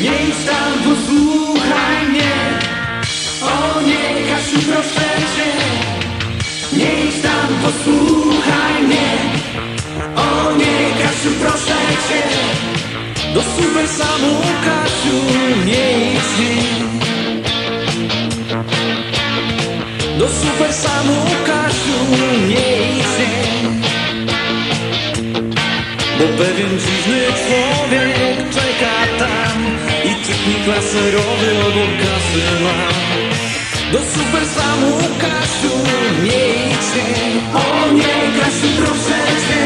Idź tam, posłuchaj mnie. O nie, Kasiu, proszę cię. Idź tam, posłuchaj mnie. O nie, Kasiu, proszę cię. Do super samu, Kasiu, nie Do super samu, Kasiu, nie Bo pewien dziwny człowiek czeka laserowy obok kasy ma Do super samu, Kasiu, nie idźcie O nie, Kasiu, proszę cię.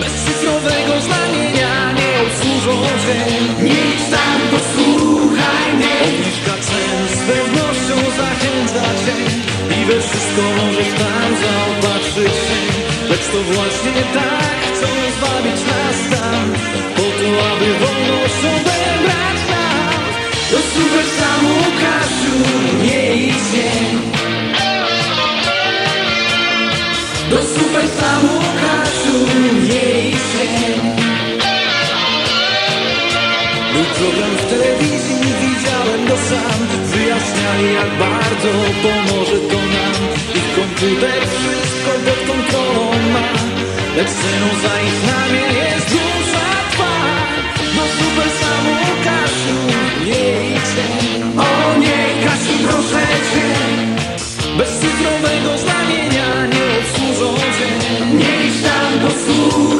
Bez cyfrowego znamienia nie obsłużą cię. Nie idź tam, posłuchaj mnie. Obniżka cen z pewnością zachęca cię. I we wszystko możesz tam zaopatrzyć się. Lecz to właśnie tak chcą zbawić nas tam. Po to, aby wolność sam Wyjaśniali jak bardzo pomoże to nam. Ich komputer wszystko pod kontrolą ma Lecz ceną za ich namię jest dusza twa No super samu Kasiu, nie O nie, Kasiu, proszę cię. Bez cyfrowego znamienia nie obsłużą cię. Nie idź tam, posłuchaj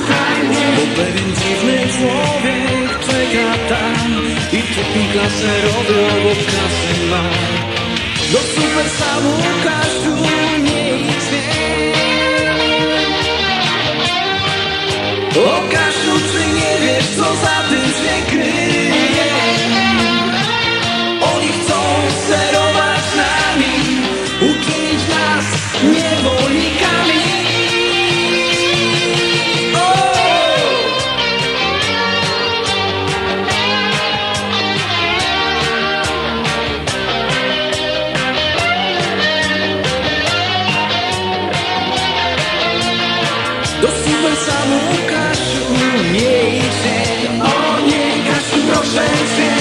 I czytnik laserowy obok kasy ma Do super samu Kasiu nie idźcie O Kasiu, Do super samu Kasiu nie idzie O nie, Kasiu, proszę cię.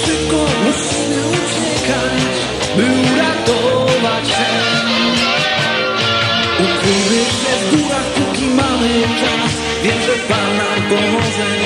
Szybko musimy uciekać By uratować się. Ukryjmy się w górach, póki mamy czas. Wiem, że Pan nam pomoże